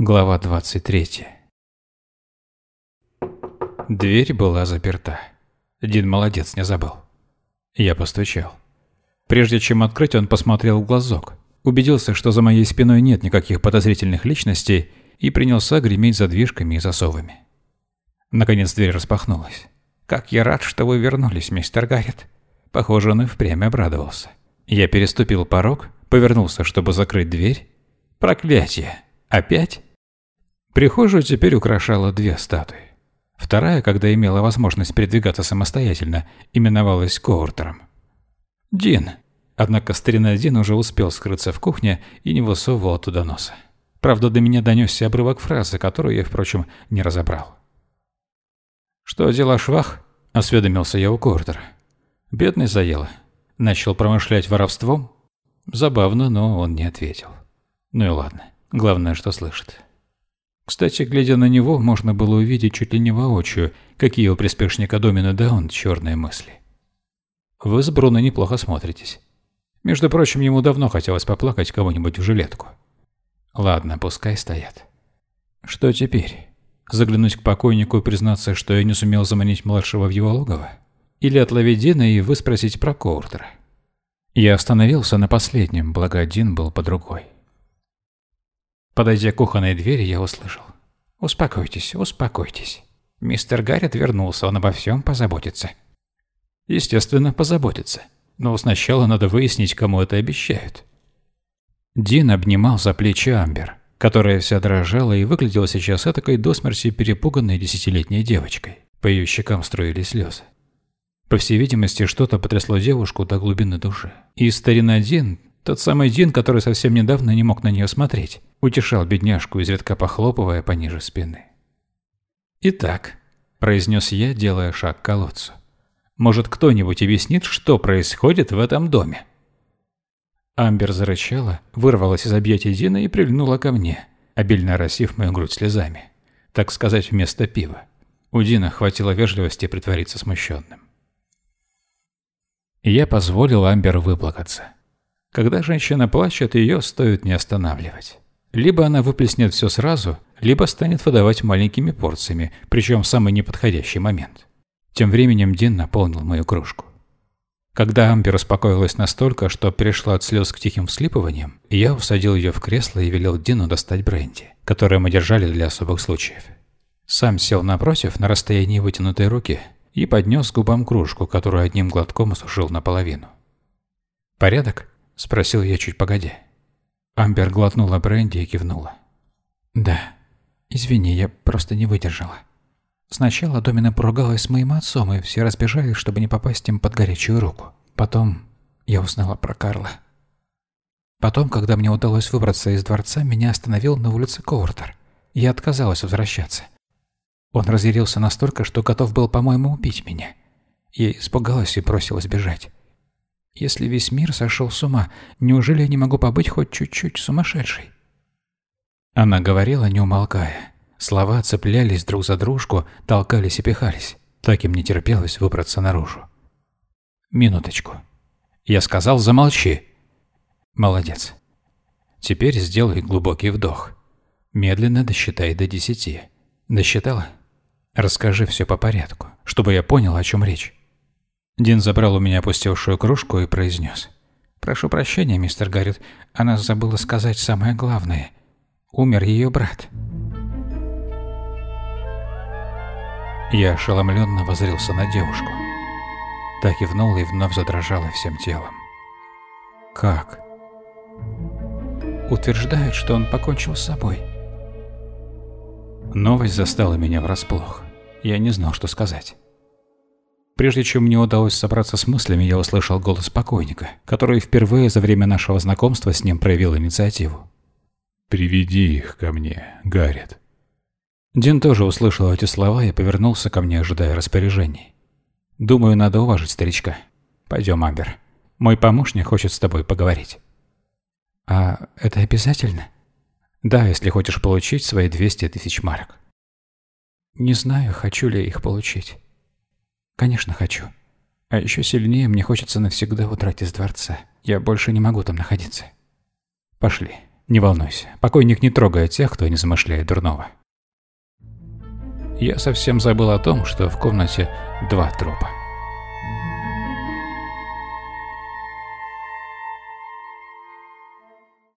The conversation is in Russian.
Глава 23 Дверь была заперта. Дин молодец, не забыл. Я постучал. Прежде чем открыть, он посмотрел в глазок, убедился, что за моей спиной нет никаких подозрительных личностей, и принялся греметь задвижками и засовами. Наконец дверь распахнулась. «Как я рад, что вы вернулись, мистер Гаррет!» Похоже, он и впрямь обрадовался. Я переступил порог, повернулся, чтобы закрыть дверь. Проклятие! Опять? Прихожую теперь украшало две статуи. Вторая, когда имела возможность передвигаться самостоятельно, именовалась Коуртером. Дин. Однако старина Дин уже успел скрыться в кухне и не высовывал оттуда носа. Правда, до меня донесся обрывок фразы, которую я, впрочем, не разобрал. «Что дела, швах?» – осведомился я у Коуртера. Бедный заело. Начал промышлять воровством? Забавно, но он не ответил. Ну и ладно. Главное, что слышит. Кстати, глядя на него, можно было увидеть чуть ли не воочию, какие у приспешника Домина Даун черные мысли. Вы с Бруно неплохо смотритесь. Между прочим, ему давно хотелось поплакать кого-нибудь в жилетку. Ладно, пускай стоят. Что теперь? Заглянуть к покойнику и признаться, что я не сумел заманить младшего в его логово? Или отловить Дина и выспросить про Коуртера? Я остановился на последнем, благо один был по другой. Подойдя к кухонной двери, я услышал. «Успокойтесь, успокойтесь. Мистер Гаррет вернулся, он обо всем позаботится». Естественно, позаботится. Но сначала надо выяснить, кому это обещают. Дин обнимал за плечи Амбер, которая вся дрожала и выглядела сейчас этакой до смерти перепуганной десятилетней девочкой. По ее щекам струились слезы. По всей видимости, что-то потрясло девушку до глубины души. И старина Дин, тот самый Дин, который совсем недавно не мог на нее смотреть, утешал бедняжку, изредка похлопывая пониже спины. «Итак», – произнес я, делая шаг к колодцу, – «может, кто-нибудь объяснит, что происходит в этом доме?» Амбер зарычала, вырвалась из объятий Дина и прильнула ко мне, обильно оросив мою грудь слезами. Так сказать, вместо пива. У Дина хватило вежливости притвориться смущенным. Я позволил Амбер выплакаться. Когда женщина плачет, ее стоит не останавливать. Либо она выплеснет все сразу, либо станет выдавать маленькими порциями, причем в самый неподходящий момент. Тем временем Дин наполнил мою кружку. Когда Амбер успокоилась настолько, что перешла от слез к тихим вслипываниям, я усадил ее в кресло и велел Дину достать бренди, которое мы держали для особых случаев. Сам сел напротив, на расстоянии вытянутой руки, и поднес к губам кружку, которую одним глотком осушил наполовину. «Порядок?» – спросил я чуть погодя. Амбер глотнула бренди и кивнула. «Да. Извини, я просто не выдержала. Сначала Домина поругалась с моим отцом, и все разбежались, чтобы не попасть им под горячую руку. Потом я узнала про Карла. Потом, когда мне удалось выбраться из дворца, меня остановил на улице Коуртер. Я отказалась возвращаться. Он разъярился настолько, что готов был, по-моему, убить меня. Я испугалась и бросилась бежать. Если весь мир сошел с ума, неужели я не могу побыть хоть чуть-чуть сумасшедшей? Она говорила, не умолкая. Слова цеплялись друг за дружку, толкались и пихались. Так им не терпелось выбраться наружу. Минуточку. Я сказал, замолчи. Молодец. Теперь сделай глубокий вдох. Медленно досчитай до десяти. Досчитала? Расскажи все по порядку, чтобы я понял, о чем речь. Дин забрал у меня опустевшую кружку и произнес. «Прошу прощения, мистер Гаррет, она забыла сказать самое главное. Умер ее брат». Я ошеломленно возрился на девушку. Так кивнула и вновь задрожала всем телом. «Как?» Утверждают, что он покончил с собой. Новость застала меня врасплох. Я не знал, что сказать. Прежде чем мне удалось собраться с мыслями, я услышал голос покойника, который впервые за время нашего знакомства с ним проявил инициативу. «Приведи их ко мне, Гаррет». Дин тоже услышал эти слова и повернулся ко мне, ожидая распоряжений. «Думаю, надо уважить старичка. Пойдем, Амбер. Мой помощник хочет с тобой поговорить». «А это обязательно?» «Да, если хочешь получить свои 200 тысяч марок». «Не знаю, хочу ли их получить». Конечно, хочу. А еще сильнее мне хочется навсегда удрать из дворца. Я больше не могу там находиться. Пошли. Не волнуйся, покойник не трогает тех, кто не замышляет дурного. Я совсем забыл о том, что в комнате два трупа.